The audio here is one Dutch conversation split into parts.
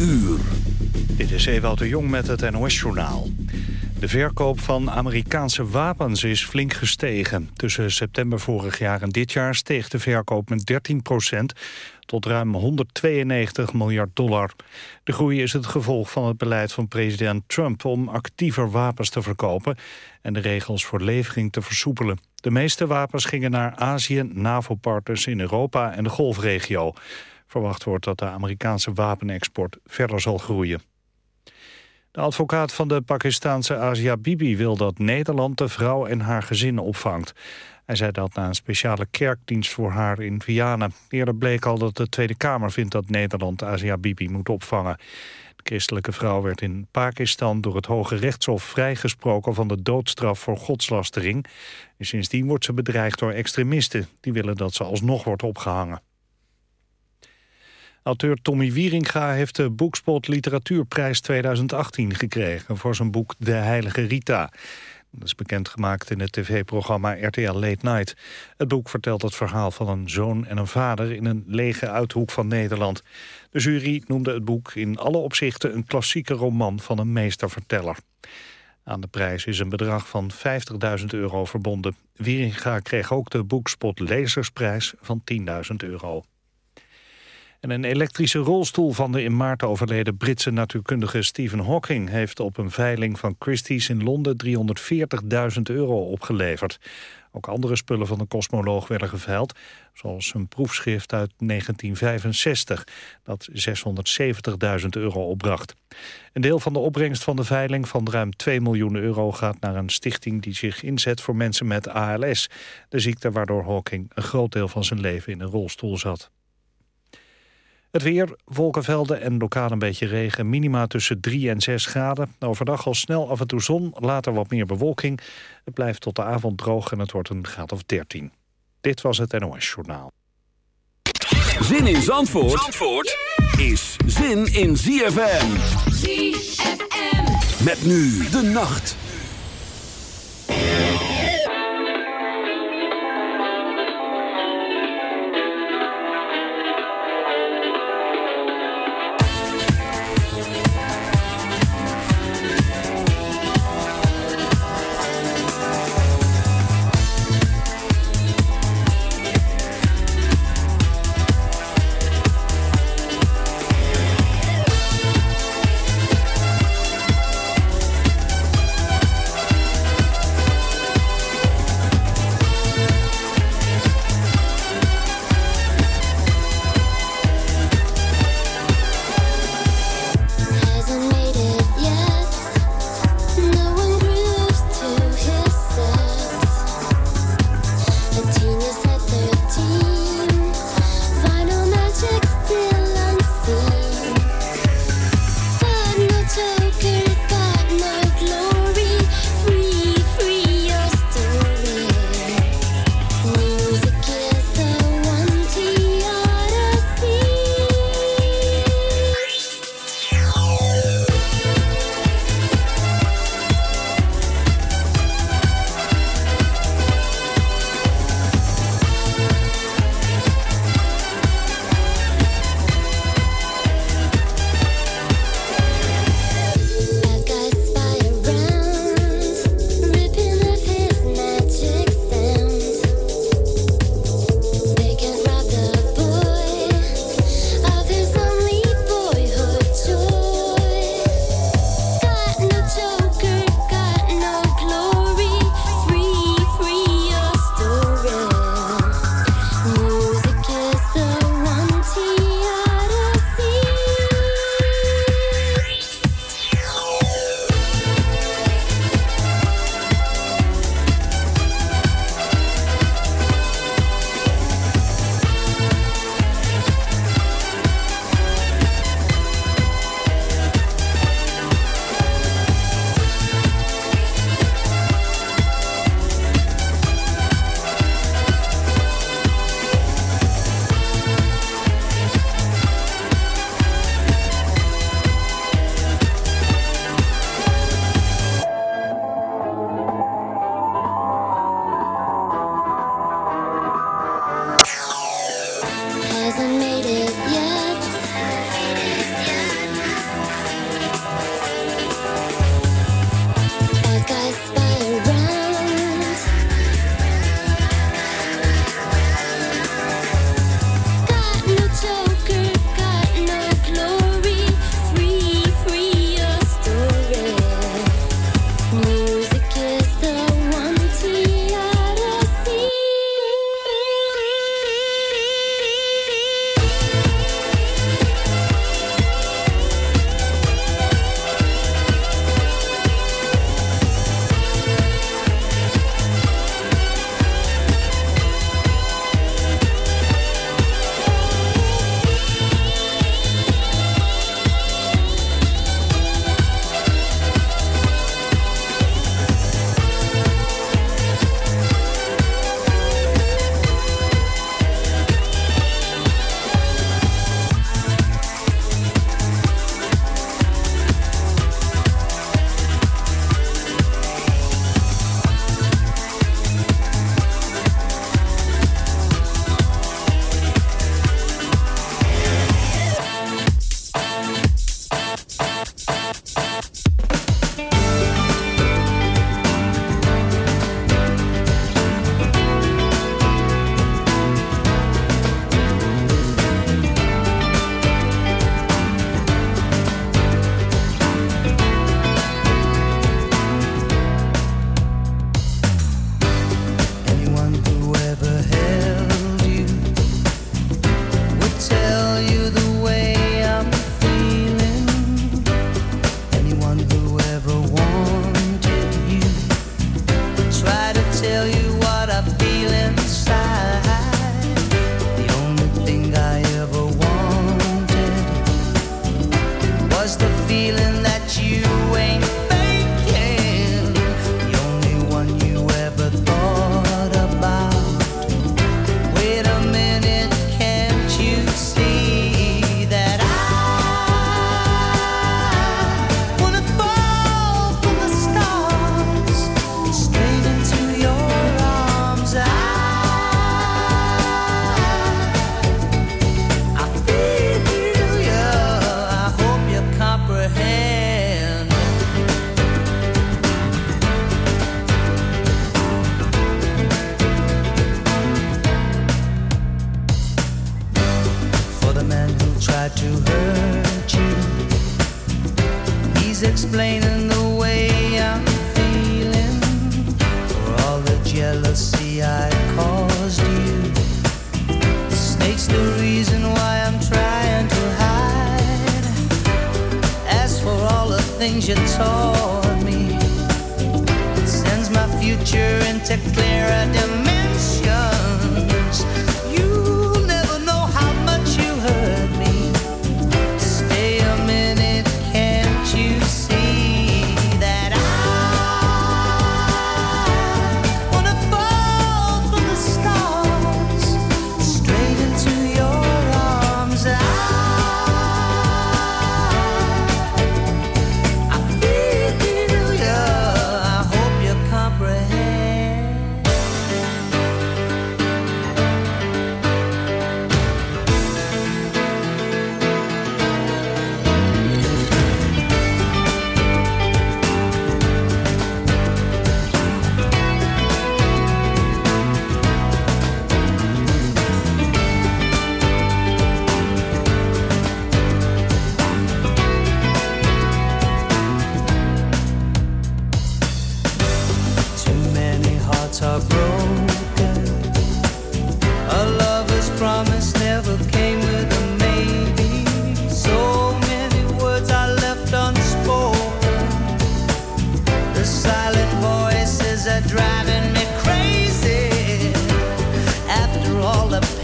uur. Dit is Ewout de Jong met het NOS-journaal. De verkoop van Amerikaanse wapens is flink gestegen. Tussen september vorig jaar en dit jaar steeg de verkoop met 13% tot ruim 192 miljard dollar. De groei is het gevolg van het beleid van president Trump om actiever wapens te verkopen en de regels voor levering te versoepelen. De meeste wapens gingen naar Azië, NAVO-partners in Europa en de Golfregio. Verwacht wordt dat de Amerikaanse wapenexport verder zal groeien. De advocaat van de Pakistanse Asia Bibi wil dat Nederland de vrouw en haar gezin opvangt. Hij zei dat na een speciale kerkdienst voor haar in Vianen. Eerder bleek al dat de Tweede Kamer vindt dat Nederland Asia Bibi moet opvangen. De christelijke vrouw werd in Pakistan door het Hoge Rechtshof vrijgesproken van de doodstraf voor godslastering. En sindsdien wordt ze bedreigd door extremisten. Die willen dat ze alsnog wordt opgehangen. Auteur Tommy Wieringa heeft de Boekspot Literatuurprijs 2018 gekregen... voor zijn boek De Heilige Rita. Dat is bekendgemaakt in het tv-programma RTL Late Night. Het boek vertelt het verhaal van een zoon en een vader... in een lege uithoek van Nederland. De jury noemde het boek in alle opzichten... een klassieke roman van een meesterverteller. Aan de prijs is een bedrag van 50.000 euro verbonden. Wieringa kreeg ook de Boekspot Lezersprijs van 10.000 euro. En een elektrische rolstoel van de in maart overleden Britse natuurkundige Stephen Hawking heeft op een veiling van Christie's in Londen 340.000 euro opgeleverd. Ook andere spullen van de kosmoloog werden geveild, zoals een proefschrift uit 1965, dat 670.000 euro opbracht. Een deel van de opbrengst van de veiling van ruim 2 miljoen euro gaat naar een stichting die zich inzet voor mensen met ALS, de ziekte waardoor Hawking een groot deel van zijn leven in een rolstoel zat. Het weer, wolkenvelden en lokaal een beetje regen. Minima tussen 3 en 6 graden. Overdag al snel af en toe zon, later wat meer bewolking. Het blijft tot de avond droog en het wordt een graad of 13. Dit was het NOS Journaal. Zin in Zandvoort, Zandvoort is zin in ZFM. ZFM. Met nu de nacht. soul.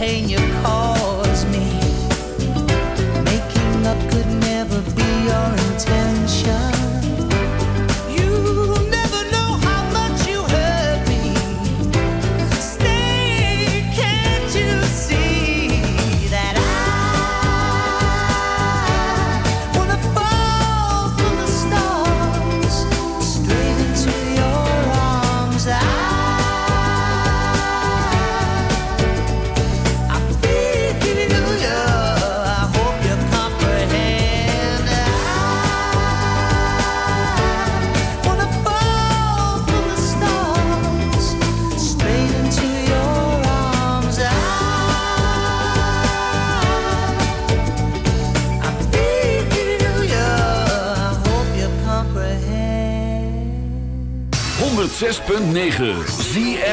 pain you 106.9 ZFN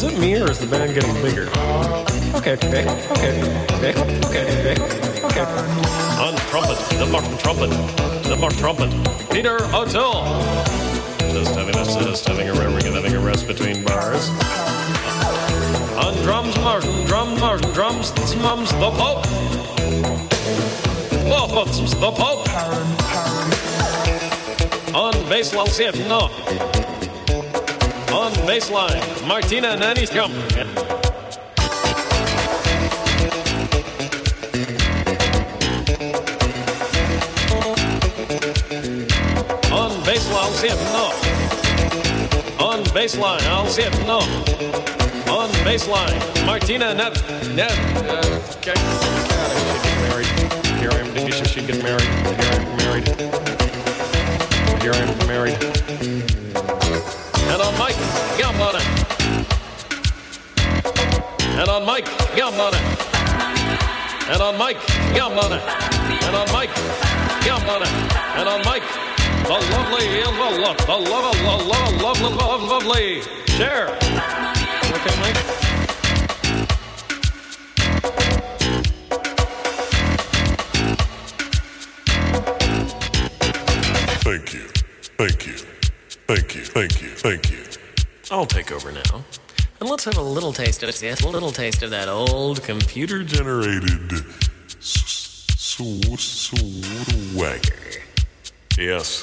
Is it me or is the band getting bigger? Okay, okay, okay, okay, okay, okay. On trumpet, the Martin Trumpet, the Martin Trumpet, Peter O'Toole. Just having a just having a having a rest between bars. On drums, Martin, drums, Martin, drums, mums, the Pope. Oh, the Pope. On bass, I'll see it. No. On baseline, Martina Nanishkam. On baseline, Alcietno. On baseline, no. On baseline, Martina Nev. Nev. Okay. God, I Here I am, Denisha, she get married. Here I am, married. Here I am, married. On Mike Gambona. And on Mike Gambona. And on Mike Gambona. And on Mike Gambona. And on Mike, the lovely, the love, the love, the love, love, love, love, lovely. Share. Okay, Mike. Thank you. Thank you. Thank you, thank you, thank you. I'll take over now. And let's have a little taste of it. A little taste of that old computer generated swagger. Yes.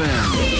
ZFM.